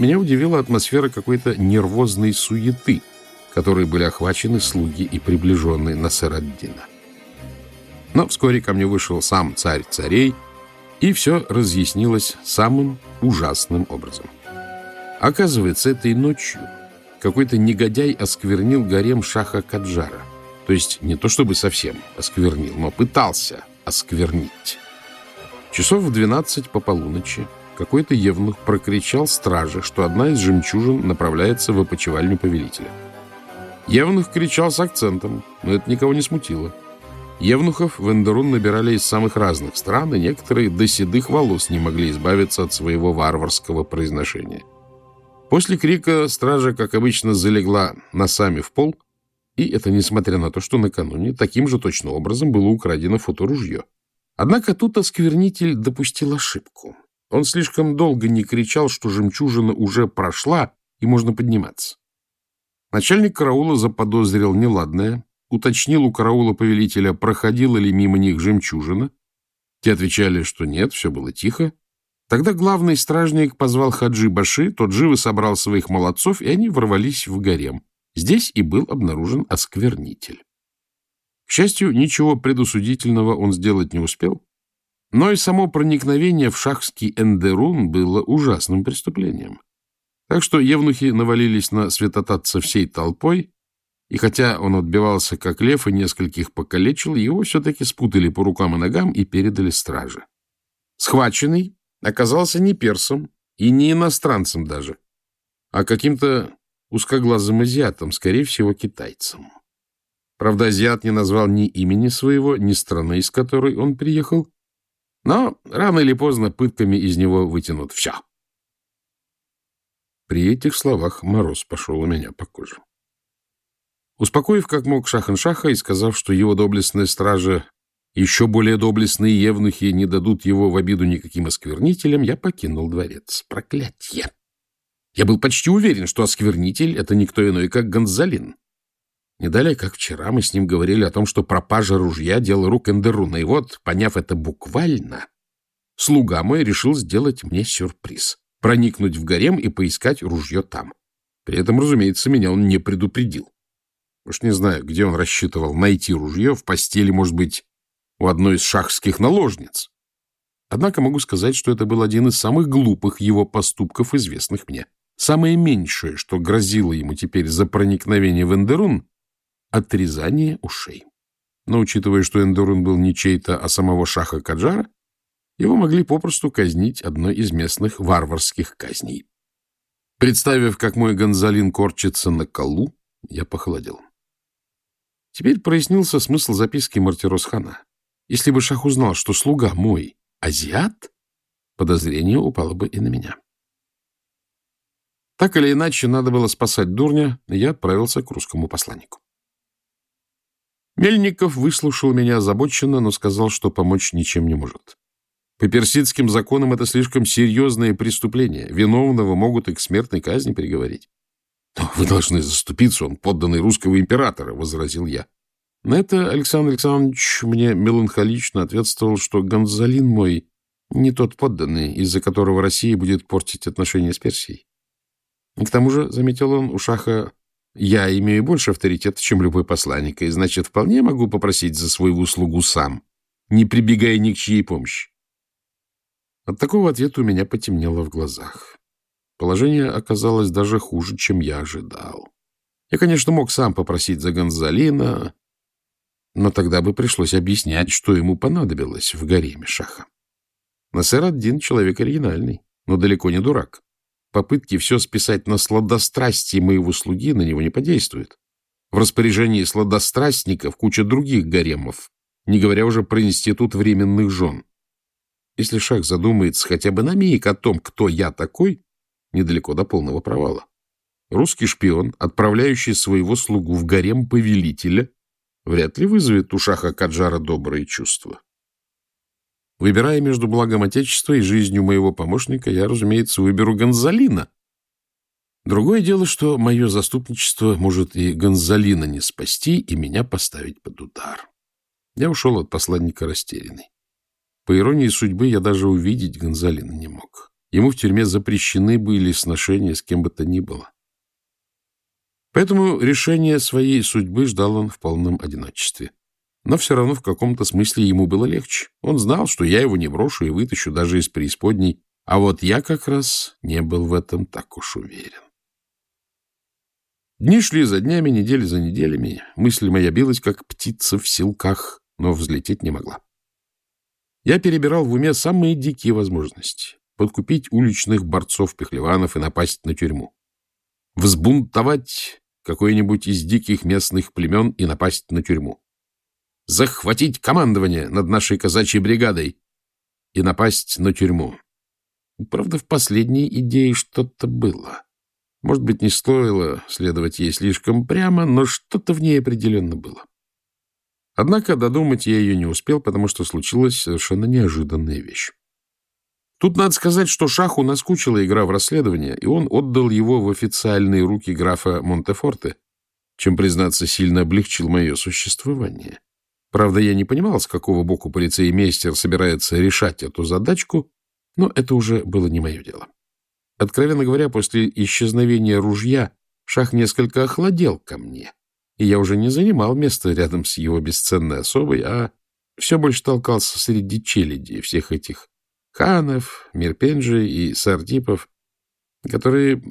меня удивила атмосфера какой-то нервозной суеты, которой были охвачены слуги и приближенные Насераддина. Но вскоре ко мне вышел сам царь царей, и все разъяснилось самым ужасным образом. Оказывается, этой ночью какой-то негодяй осквернил гарем Шаха Каджара. То есть не то чтобы совсем осквернил, но пытался осквернить. Часов в двенадцать по полуночи какой-то евнух прокричал страже, что одна из жемчужин направляется в опочивальню повелителя. Евнух кричал с акцентом, но это никого не смутило. Евнухов в Эндерун набирали из самых разных стран, и некоторые до седых волос не могли избавиться от своего варварского произношения. После крика стража, как обычно, залегла носами в пол, и это несмотря на то, что накануне таким же точно образом было украдено фоторужье. Однако тут осквернитель допустил ошибку. Он слишком долго не кричал, что жемчужина уже прошла, и можно подниматься. Начальник караула заподозрил неладное, уточнил у караула повелителя, проходила ли мимо них жемчужина. Те отвечали, что нет, все было тихо. Тогда главный стражник позвал Хаджи Баши, тот живо собрал своих молодцов, и они ворвались в гарем. Здесь и был обнаружен осквернитель. К счастью, ничего предусудительного он сделать не успел, но и само проникновение в шахский эндерун было ужасным преступлением. Так что евнухи навалились на святотатца всей толпой, и хотя он отбивался как лев и нескольких покалечил, его все-таки спутали по рукам и ногам и передали страже. Схваченный оказался не персом и не иностранцем даже, а каким-то узкоглазым азиатом, скорее всего, китайцем. Правда, азиат не назвал ни имени своего, ни страны, из которой он приехал, но рано или поздно пытками из него вытянут все. При этих словах мороз пошел у меня по коже. Успокоив как мог Шахан-Шаха и сказав, что его доблестная стража, еще более доблестные евнухи не дадут его в обиду никаким осквернителям, я покинул дворец. Проклятье! Я был почти уверен, что осквернитель — это никто иной, как Гонзалин. Не далее, как вчера, мы с ним говорили о том, что пропажа ружья — дело рук Эндеруна. И вот, поняв это буквально, слуга мой решил сделать мне сюрприз — проникнуть в гарем и поискать ружье там. При этом, разумеется, меня он не предупредил. Уж не знаю, где он рассчитывал найти ружье, в постели, может быть, у одной из шахских наложниц. Однако могу сказать, что это был один из самых глупых его поступков, известных мне. Самое меньшее, что грозило ему теперь за проникновение в Эндерун — отрезание ушей. Но учитывая, что Эндерун был не чей-то, а самого шаха Каджара, его могли попросту казнить одной из местных варварских казней. Представив, как мой Гонзалин корчится на колу, я похолодел. Теперь прояснился смысл записки Мартиросхана. Если бы Шах узнал, что слуга мой азиат, подозрение упало бы и на меня. Так или иначе, надо было спасать дурня, и я отправился к русскому посланнику. Мельников выслушал меня озабоченно, но сказал, что помочь ничем не может. По персидским законам это слишком серьезное преступление. Виновного могут и к смертной казни приговорить. — Вы должны заступиться, он подданный русского императора, — возразил я. На это Александр Александрович мне меланхолично ответствовал, что Гонзалин мой не тот подданный, из-за которого Россия будет портить отношения с Персией. И к тому же, — заметил он, — у Шаха я имею больше авторитета, чем любой посланник, и, значит, вполне могу попросить за свою услугу сам, не прибегая ни к чьей помощи. От такого ответа у меня потемнело в глазах. Положение оказалось даже хуже, чем я ожидал. Я, конечно, мог сам попросить за Гонзалина, но тогда бы пришлось объяснять, что ему понадобилось в гареме Шаха. Насер один человек оригинальный, но далеко не дурак. Попытки все списать на сладострастие моего слуги на него не подействуют. В распоряжении сладострастников куча других гаремов, не говоря уже про институт временных жен. Если Шах задумается хотя бы на миг о том, кто я такой, недалеко до полного провала. Русский шпион, отправляющий своего слугу в гарем повелителя, вряд ли вызовет у шаха Каджара добрые чувства. Выбирая между благом Отечества и жизнью моего помощника, я, разумеется, выберу Гонзалина. Другое дело, что мое заступничество может и Гонзалина не спасти, и меня поставить под удар. Я ушел от посланника растерянный. По иронии судьбы, я даже увидеть Гонзалина не мог. ему в тюрьме запрещены были сношения с кем бы то ни было. Поэтому решение своей судьбы ждал он в полном одиночестве. Но все равно в каком-то смысле ему было легче. Он знал, что я его не брошу и вытащу даже из преисподней, а вот я как раз не был в этом так уж уверен. Дни шли за днями, недели за неделями. Мысль моя билась, как птица в силках, но взлететь не могла. Я перебирал в уме самые дикие возможности. Подкупить уличных борцов-пехлеванов и напасть на тюрьму. Взбунтовать какое-нибудь из диких местных племен и напасть на тюрьму. Захватить командование над нашей казачьей бригадой и напасть на тюрьму. Правда, в последней идее что-то было. Может быть, не стоило следовать ей слишком прямо, но что-то в ней определенно было. Однако додумать я ее не успел, потому что случилась совершенно неожиданная вещь. Тут надо сказать, что Шаху наскучила игра в расследование, и он отдал его в официальные руки графа Монтефорте, чем, признаться, сильно облегчил мое существование. Правда, я не понимал, с какого боку полицеймейстер собирается решать эту задачку, но это уже было не мое дело. Откровенно говоря, после исчезновения ружья Шах несколько охладел ко мне, и я уже не занимал место рядом с его бесценной особой, а все больше толкался среди челяди всех этих ханов, мирпенджи и сардипов, которые,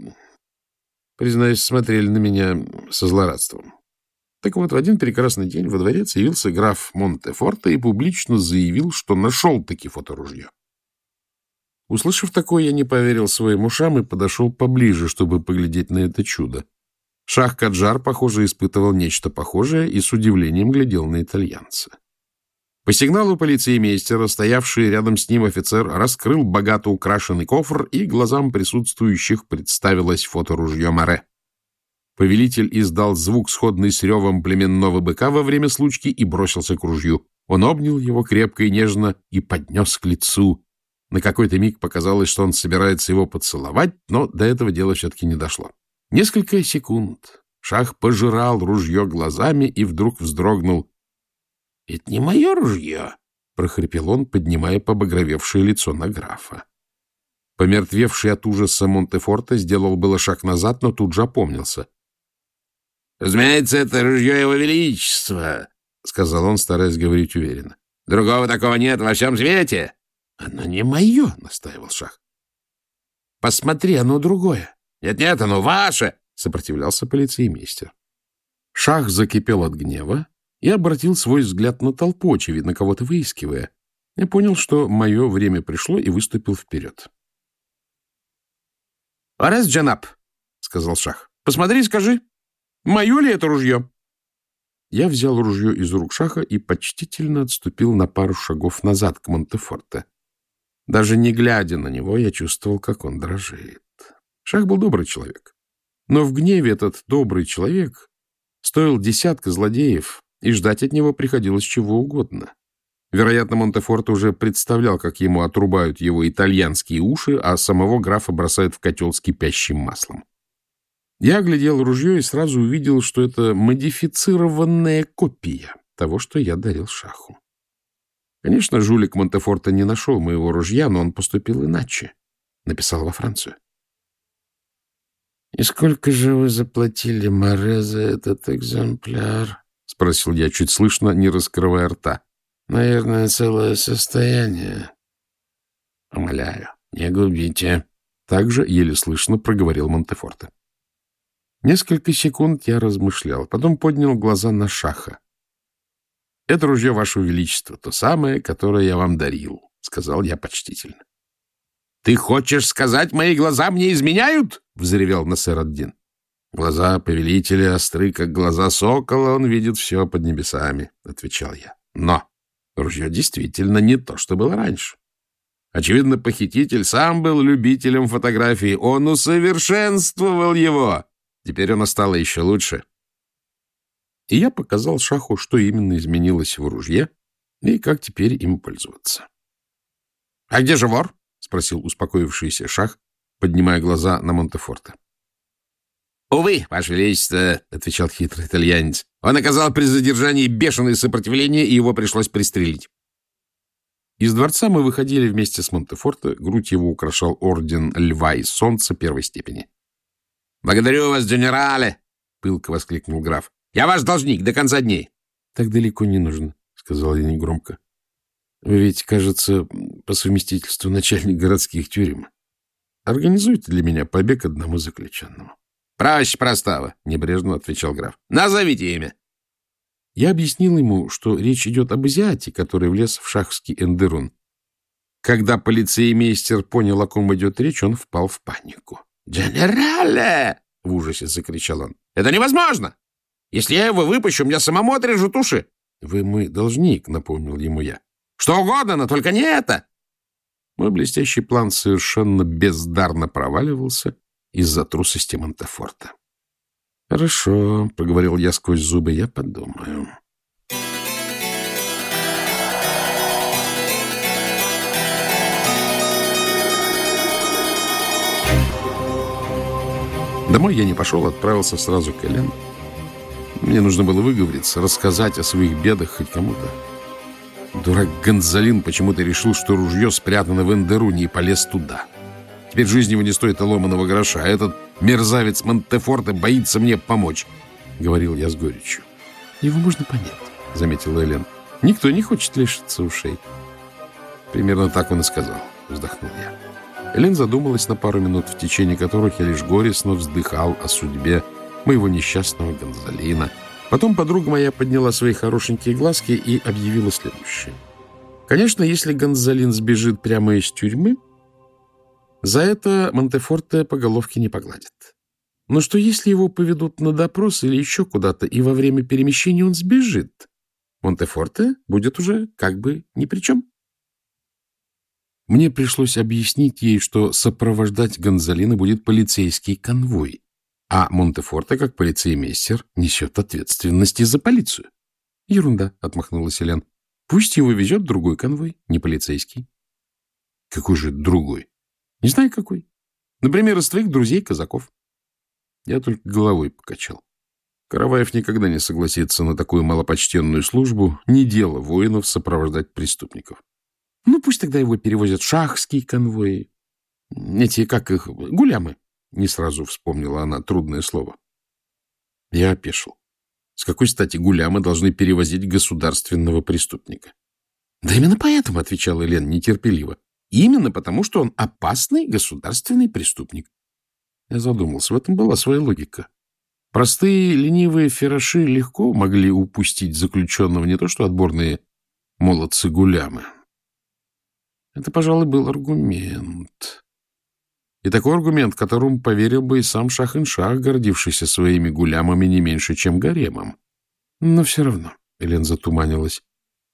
признаюсь, смотрели на меня со злорадством. Так вот, в один прекрасный день во дворец явился граф Монтефорте и публично заявил, что нашел-таки фоторужье. Услышав такое, я не поверил своим ушам и подошел поближе, чтобы поглядеть на это чудо. Шах Каджар, похоже, испытывал нечто похожее и с удивлением глядел на итальянца. По сигналу полицеймейстера, стоявший рядом с ним офицер, раскрыл богато украшенный кофр, и глазам присутствующих представилось фоторужье Море. Повелитель издал звук, сходный с ревом племенного быка во время случки, и бросился к ружью. Он обнял его крепко и нежно и поднес к лицу. На какой-то миг показалось, что он собирается его поцеловать, но до этого дела все-таки не дошло. Несколько секунд Шах пожирал ружье глазами и вдруг вздрогнул. — Это не мое ружье, — прохрипел он, поднимая побагровевшее лицо на графа. Помертвевший от ужаса Монтефорта сделал было шаг назад, но тут же опомнился. — Разумеется, это ружье его величества, — сказал он, стараясь говорить уверенно. — Другого такого нет во всем свете. — Оно не мое, — настаивал Шах. — Посмотри, оно другое. Нет, — Нет-нет, оно ваше, — сопротивлялся полицеймейстер. Шах закипел от гнева и обратил свой взгляд на толпу, очевидно, кого-то выискивая. Я понял, что мое время пришло, и выступил вперед. — Арес Джанап, — сказал Шах, — посмотри и скажи, мое ли это ружье? Я взял ружье из рук Шаха и почтительно отступил на пару шагов назад к Монтефорте. Даже не глядя на него, я чувствовал, как он дрожит. Шах был добрый человек. Но в гневе этот добрый человек стоил десятка злодеев, и ждать от него приходилось чего угодно. Вероятно, Монтефорт уже представлял, как ему отрубают его итальянские уши, а самого графа бросают в котел с кипящим маслом. Я оглядел ружье и сразу увидел, что это модифицированная копия того, что я дарил шаху. Конечно, жулик Монтефорта не нашел моего ружья, но он поступил иначе. Написал во Францию. — И сколько же вы заплатили Море за этот экземпляр? — спросил я чуть слышно, не раскрывая рта. — Наверное, целое состояние. — Умоляю, не губите. Также еле слышно проговорил Монтефорте. Несколько секунд я размышлял, потом поднял глаза на Шаха. — Это ружье, Ваше Величество, то самое, которое я вам дарил, — сказал я почтительно. — Ты хочешь сказать, мои глаза мне изменяют? — взревел Насер-ад-Дин. Глаза повелителя остры, как глаза сокола, он видит все под небесами, — отвечал я. Но ружье действительно не то, что было раньше. Очевидно, похититель сам был любителем фотографии. Он усовершенствовал его. Теперь оно стало еще лучше. И я показал Шаху, что именно изменилось в ружье и как теперь им пользоваться. — А где же вор? — спросил успокоившийся Шах, поднимая глаза на Монтефорте. — Увы, Ваше Величество, — отвечал хитрый итальянец, — он оказал при задержании бешеное сопротивление, и его пришлось пристрелить. Из дворца мы выходили вместе с Монтефорте, грудь его украшал орден Льва и Солнца первой степени. — Благодарю вас, генерале! — пылко воскликнул граф. — Я ваш должник до конца дней. — Так далеко не нужно, — сказал я негромко. — Вы ведь, кажется, по совместительству начальник городских тюрем. Организуйте для меня побег одному заключенному. — Проще простого, — небрежно отвечал граф. — Назовите имя. Я объяснил ему, что речь идет об азиате, который влез в шахский эндерун. Когда полицеймейстер понял, о ком идет речь, он впал в панику. «Генерале!» — в ужасе закричал он. «Это невозможно! Если я его выпущу, меня самому отрежут уши!» «Вы мой должник», — напомнил ему я. «Что угодно, но только не это!» Мой блестящий план совершенно бездарно проваливался из-за трусости Монтефорта. «Хорошо», — проговорил я сквозь зубы, — «я подумаю». Домой я не пошел, отправился сразу к Элен. Мне нужно было выговориться, рассказать о своих бедах хоть кому-то. Дурак Гонзалин почему-то решил, что ружье спрятано в Эндеруне и полез туда. Теперь жизнь его не стоит и ломаного гроша, а этот мерзавец Монтефорте боится мне помочь, — говорил я с горечью. — Его можно понять, — заметила Элен. — Никто не хочет лишиться ушей. Примерно так он и сказал, — вздохнул я. Элен задумалась на пару минут, в течение которых я лишь горестно вздыхал о судьбе моего несчастного Гонзалина. Потом подруга моя подняла свои хорошенькие глазки и объявила следующее. Конечно, если Гонзалин сбежит прямо из тюрьмы, за это Монтефорте по головке не погладит. Но что если его поведут на допрос или еще куда-то, и во время перемещения он сбежит? Монтефорте будет уже как бы ни при чем. Мне пришлось объяснить ей, что сопровождать Гонзалина будет полицейский конвой, а Монтефорте, как полицеймейстер, несет ответственность за полицию. — Ерунда, — отмахнулась Элен. — Пусть его везет другой конвой, не полицейский. — Какой же другой? — Не знаю, какой. Например, из твоих друзей-казаков. Я только головой покачал. Караваев никогда не согласится на такую малопочтенную службу, не дело воинов сопровождать преступников. Ну, пусть тогда его перевозят шахские конвои. Эти, как их, гулямы. Не сразу вспомнила она трудное слово. Я опешил. С какой стати гулямы должны перевозить государственного преступника? Да именно поэтому, отвечала Елена нетерпеливо. Именно потому, что он опасный государственный преступник. Я задумался, в этом была своя логика. Простые ленивые фераши легко могли упустить заключенного не то что отборные молодцы-гулямы, это, пожалуй, был аргумент. И такой аргумент, которому поверил бы и сам Шах-ин-Шах, гордившийся своими гулямами не меньше, чем гаремом. Но все равно, Элен затуманилась.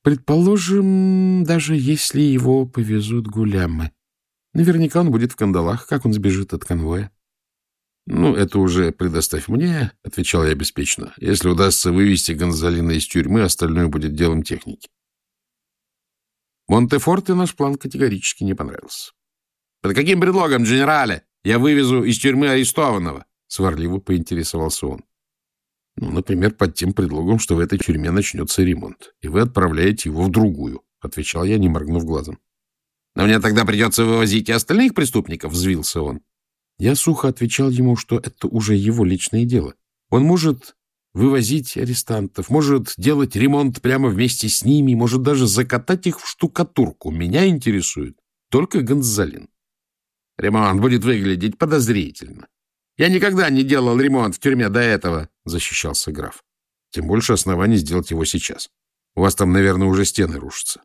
Предположим, даже если его повезут гулямы. Наверняка он будет в кандалах. Как он сбежит от конвоя? — Ну, это уже предоставь мне, — отвечал я беспечно. — Если удастся вывести Гонзалина из тюрьмы, остальное будет делом техники. Монтефорте наш план категорически не понравился. — Под каким предлогом, генерале, я вывезу из тюрьмы арестованного? — сварливо поинтересовался он. — Ну, например, под тем предлогом, что в этой тюрьме начнется ремонт, и вы отправляете его в другую, — отвечал я, не моргнув глазом. — Но мне тогда придется вывозить и остальных преступников, — взвился он. Я сухо отвечал ему, что это уже его личное дело. Он может вывозить арестантов, может делать ремонт прямо вместе с ними, может даже закатать их в штукатурку. Меня интересует только Гонзалин. Ремонт будет выглядеть подозрительно. Я никогда не делал ремонт в тюрьме до этого, защищался граф. Тем больше оснований сделать его сейчас. У вас там, наверное, уже стены рушатся.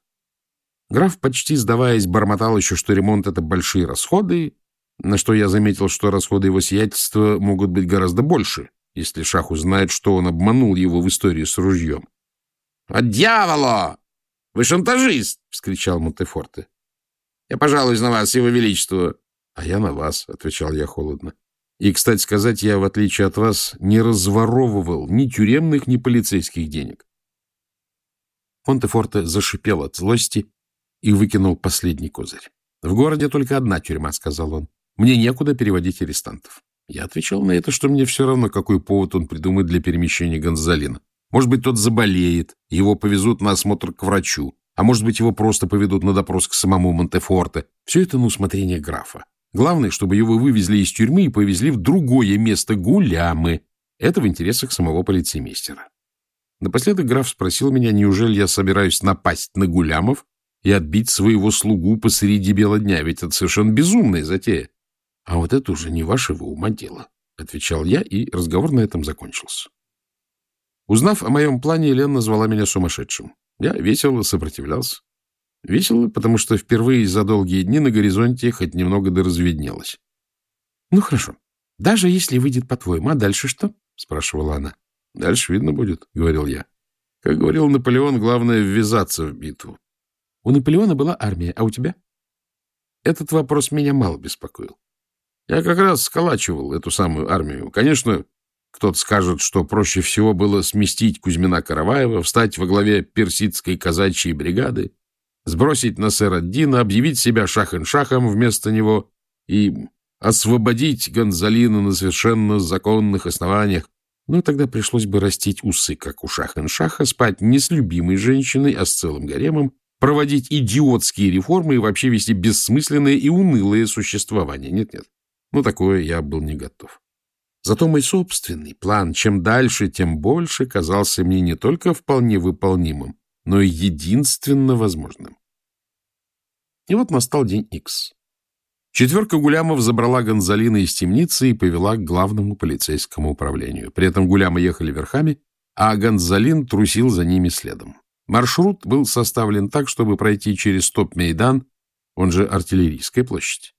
Граф, почти сдаваясь, бормотал еще, что ремонт — это большие расходы, на что я заметил, что расходы его сиятельства могут быть гораздо больше, если Шах узнает, что он обманул его в истории с ружьем. — От дьявола! Вы шантажист! — вскричал Монтефорте. — Я пожалуюсь на вас, его величество. — А я на вас, — отвечал я холодно. И, кстати сказать, я, в отличие от вас, не разворовывал ни тюремных, ни полицейских денег. Монтефорте зашипел от злости и выкинул последний козырь. — В городе только одна тюрьма, — сказал он. — Мне некуда переводить арестантов. Я отвечал на это, что мне все равно, какой повод он придумает для перемещения Гонзалина. Может быть, тот заболеет, его повезут на осмотр к врачу, А может быть, его просто поведут на допрос к самому Монтефорте. Все это на усмотрение графа. Главное, чтобы его вывезли из тюрьмы и повезли в другое место Гулямы. Это в интересах самого полицеймейстера. Напоследок граф спросил меня, неужели я собираюсь напасть на Гулямов и отбить своего слугу посреди бела дня, ведь это совершенно безумная затея. — А вот это уже не вашего ума дело, — отвечал я, и разговор на этом закончился. Узнав о моем плане, Елена назвала меня сумасшедшим. Я весело сопротивлялся. Весело, потому что впервые за долгие дни на горизонте хоть немного да разведнелось. — Ну, хорошо. Даже если выйдет по-твоему, а дальше что? — спрашивала она. — Дальше видно будет, — говорил я. Как говорил Наполеон, главное — ввязаться в битву. — У Наполеона была армия, а у тебя? Этот вопрос меня мало беспокоил. Я как раз сколачивал эту самую армию. Конечно, кто-то скажет, что проще всего было сместить Кузьмина Караваева, встать во главе персидской казачьей бригады, сбросить на Насер-ад-Дина, объявить себя шахен-шахом вместо него и освободить Гонзалина на совершенно законных основаниях. Но тогда пришлось бы растить усы, как у шахен-шаха, спать не с любимой женщиной, а с целым гаремом, проводить идиотские реформы и вообще вести бессмысленное и унылое существование. Нет-нет, ну такое я был не готов. Зато мой собственный план, чем дальше, тем больше, казался мне не только вполне выполнимым, но и единственно возможным. И вот настал день Икс. Четверка гулямов забрала Гонзалина из темницы и повела к главному полицейскому управлению. При этом гулямы ехали верхами, а Гонзалин трусил за ними следом. Маршрут был составлен так, чтобы пройти через Топ-Мейдан, он же Артиллерийская площадь.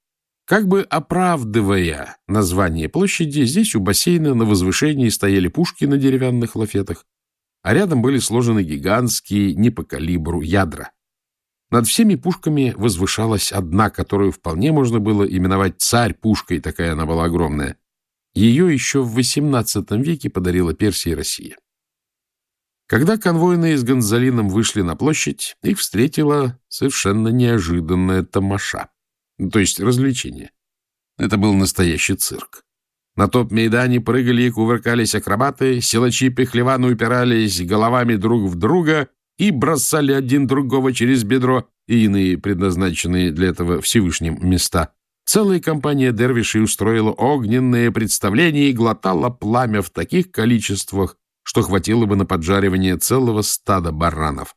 Как бы оправдывая название площади, здесь у бассейна на возвышении стояли пушки на деревянных лафетах, а рядом были сложены гигантские не по калибру ядра. Над всеми пушками возвышалась одна, которую вполне можно было именовать царь-пушкой, такая она была огромная. Ее еще в XVIII веке подарила Персия и Россия. Когда конвойные с Гонзалином вышли на площадь, их встретила совершенно неожиданная тамаша то есть развлечение. Это был настоящий цирк. На топ-мейдане прыгали и кувыркались акробаты, силачи пехлеваны упирались головами друг в друга и бросали один другого через бедро и иные предназначенные для этого Всевышним места. Целая компания дервишей устроила огненное представление и глотала пламя в таких количествах, что хватило бы на поджаривание целого стада баранов.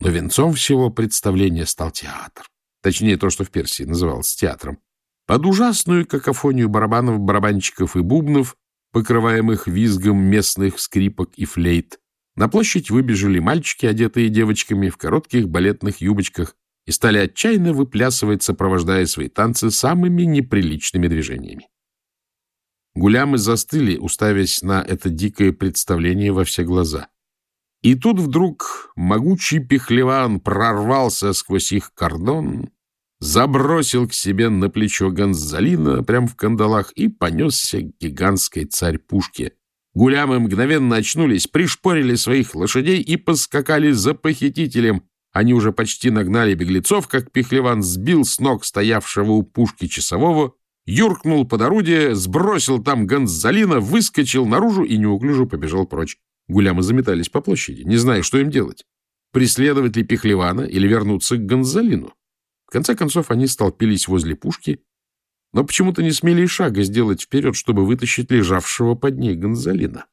Но венцом всего представления стал театр. Точнее, то, что в Персии называлось театром. Под ужасную какофонию барабанов, барабанщиков и бубнов, покрываемых визгом местных скрипок и флейт, на площадь выбежали мальчики, одетые девочками в коротких балетных юбочках, и стали отчаянно выплясывать, сопровождая свои танцы самыми неприличными движениями. Гулямы застыли, уставясь на это дикое представление во все глаза. И тут вдруг могучий пехлеван прорвался сквозь их кордон, забросил к себе на плечо Гонзалина прямо в кандалах и понесся к гигантской царь-пушке. Гулямы мгновенно очнулись, пришпорили своих лошадей и поскакали за похитителем. Они уже почти нагнали беглецов, как пехлеван сбил с ног стоявшего у пушки часового, юркнул под орудие, сбросил там Гонзалина, выскочил наружу и неуклюже побежал прочь. Гулямы заметались по площади, не зная, что им делать. Преследовать ли Пехлевана или вернуться к Гонзалину? В конце концов, они столпились возле пушки, но почему-то не смели и шага сделать вперед, чтобы вытащить лежавшего под ней Гонзалина.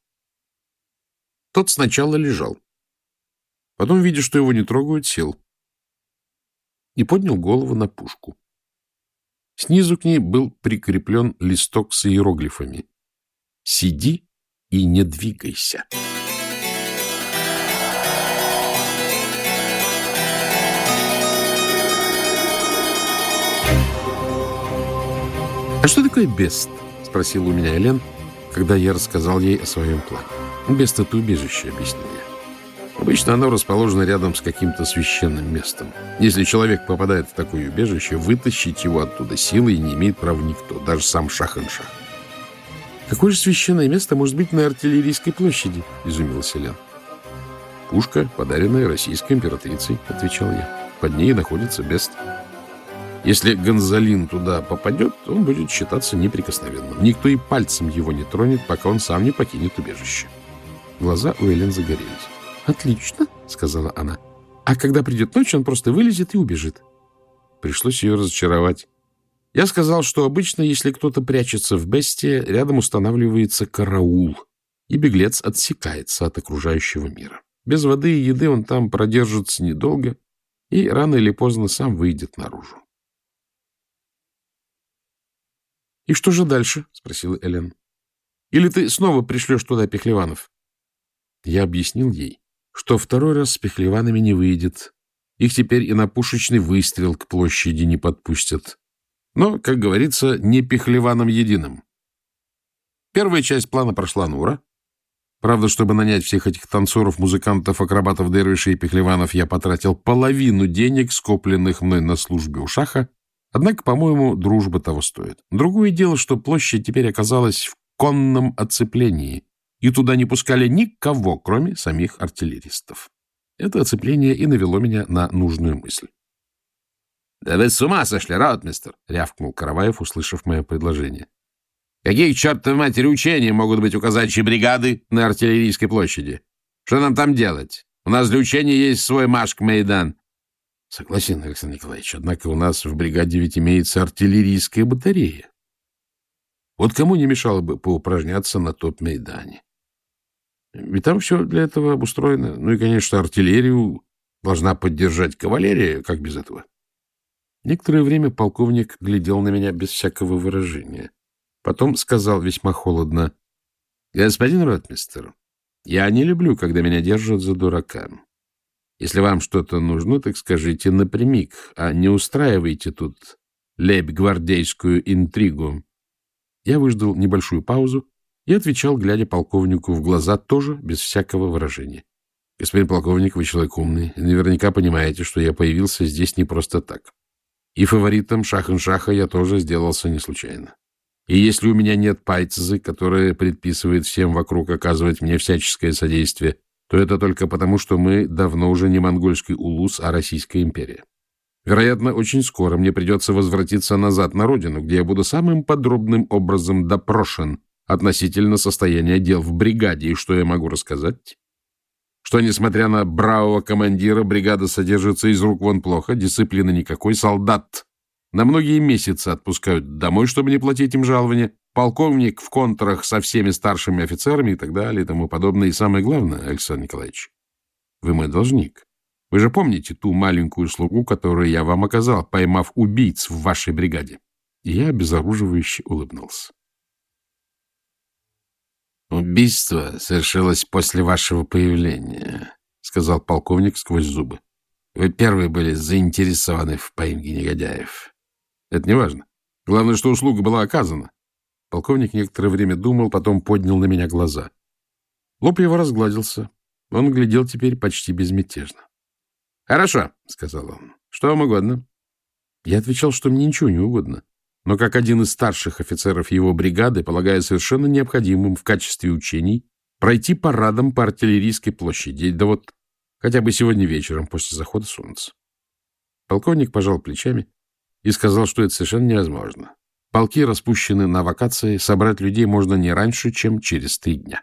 Тот сначала лежал. Потом, видя, что его не трогают, сел и поднял голову на пушку. Снизу к ней был прикреплен листок с иероглифами. «Сиди и не двигайся». Что такое бест?» — спросил у меня Элен, когда я рассказал ей о своем плане. «Бест — это убежище», — объяснил я. Обычно оно расположено рядом с каким-то священным местом. Если человек попадает в такое убежище, вытащить его оттуда силой не имеет права никто, даже сам Шаханшах. «Какое же священное место может быть на артиллерийской площади?» — изумился Лен. «Пушка, подаренная российской императрицей», — отвечал я. «Под ней находится Бест». Если Гонзалин туда попадет, он будет считаться неприкосновенным. Никто и пальцем его не тронет, пока он сам не покинет убежище. Глаза у Элен загорелись. — Отлично, — сказала она. — А когда придет ночь, он просто вылезет и убежит. Пришлось ее разочаровать. Я сказал, что обычно, если кто-то прячется в Бесте, рядом устанавливается караул, и беглец отсекается от окружающего мира. Без воды и еды он там продержится недолго и рано или поздно сам выйдет наружу. — И что же дальше? — спросила Элен. — Или ты снова пришлешь туда Пехлеванов? Я объяснил ей, что второй раз с Пехлеванами не выйдет. Их теперь и на пушечный выстрел к площади не подпустят. Но, как говорится, не Пехлеваном единым. Первая часть плана прошла на ура. Правда, чтобы нанять всех этих танцоров, музыкантов, акробатов, дервишей и пехлеванов, я потратил половину денег, скопленных мной на службе у Шаха, однако, по-моему, дружба того стоит. Другое дело, что площадь теперь оказалась в конном оцеплении, и туда не пускали никого, кроме самих артиллеристов. Это оцепление и навело меня на нужную мысль. — Да вы с ума сошли, раутмистер! — рявкнул Караваев, услышав мое предложение. Какие, чертовой матери, учения могут быть у казачьей бригады на артиллерийской площади? Что нам там делать? У нас для учения есть свой Машк-Мейдан. Согласен, Александр Николаевич, однако у нас в бригаде ведь имеется артиллерийская батарея. Вот кому не мешало бы поупражняться на топ-мейдане? Ведь там все для этого обустроено. Ну и, конечно, артиллерию должна поддержать кавалерия, как без этого. Некоторое время полковник глядел на меня без всякого выражения. Потом сказал весьма холодно, — Господин ротмистер, я не люблю, когда меня держат за дурака. Если вам что-то нужно, так скажите напрямик, а не устраивайте тут лейб-гвардейскую интригу. Я выждал небольшую паузу и отвечал, глядя полковнику в глаза, тоже без всякого выражения. Господин полковник, вы человек умный, наверняка понимаете, что я появился здесь не просто так. И фаворитом Шахан-Шаха я тоже сделался не случайно. И если у меня нет пайцзы, которая предписывает всем вокруг оказывать мне всяческое содействие, то это только потому, что мы давно уже не монгольский улус, а Российская империя. Вероятно, очень скоро мне придется возвратиться назад на родину, где я буду самым подробным образом допрошен относительно состояния дел в бригаде. И что я могу рассказать? Что, несмотря на бравого командира, бригада содержится из рук вон плохо, дисциплины никакой, солдат на многие месяцы отпускают домой, чтобы не платить им жалования. Полковник в контрах со всеми старшими офицерами и так далее и тому подобное. И самое главное, Александр Николаевич, вы мой должник. Вы же помните ту маленькую слугу, которую я вам оказал, поймав убийц в вашей бригаде? И я обезоруживающе улыбнулся. «Убийство совершилось после вашего появления», — сказал полковник сквозь зубы. «Вы первые были заинтересованы в поимке негодяев. Это не важно. Главное, что услуга была оказана. Полковник некоторое время думал, потом поднял на меня глаза. Лоб его разгладился. Он глядел теперь почти безмятежно. — Хорошо, — сказал он. — Что вам угодно? Я отвечал, что мне ничего не угодно. Но как один из старших офицеров его бригады, полагая совершенно необходимым в качестве учений пройти парадом по артиллерийской площади, да вот хотя бы сегодня вечером после захода солнца. Полковник пожал плечами и сказал, что это совершенно невозможно. Полки распущены на вакации, собрать людей можно не раньше, чем через три дня.